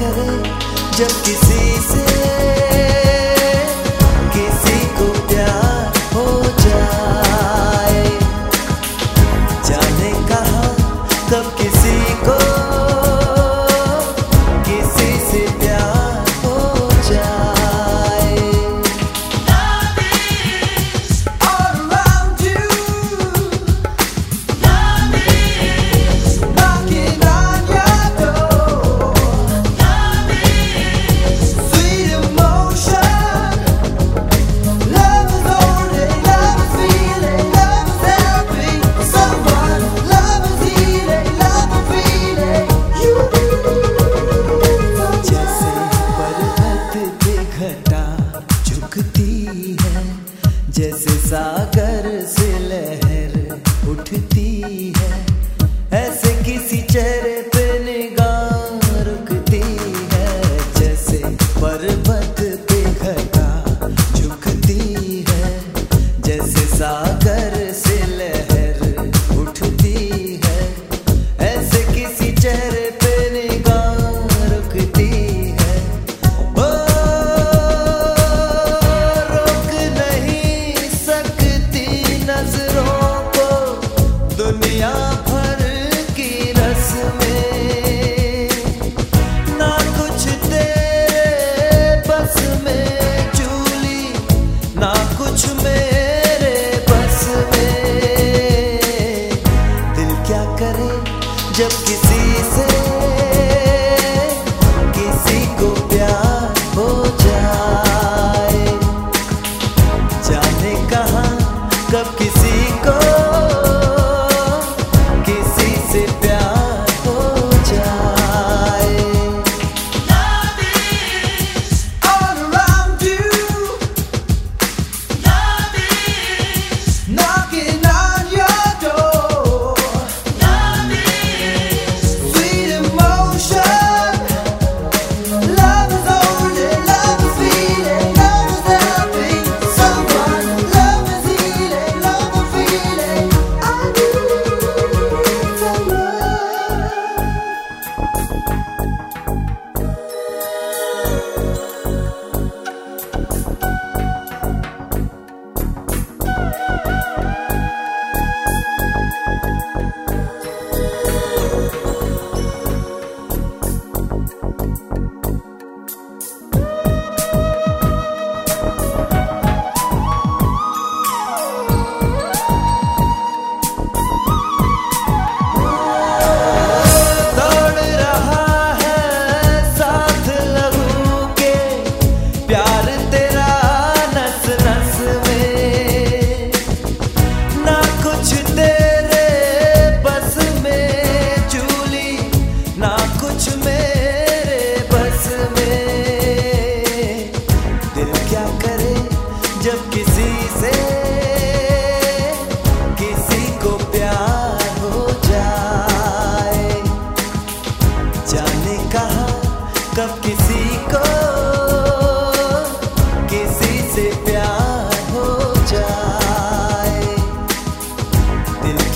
करे जब किसी से सागर से लहर उठती है। ऐसे किसी चेहरे पे निगाह easy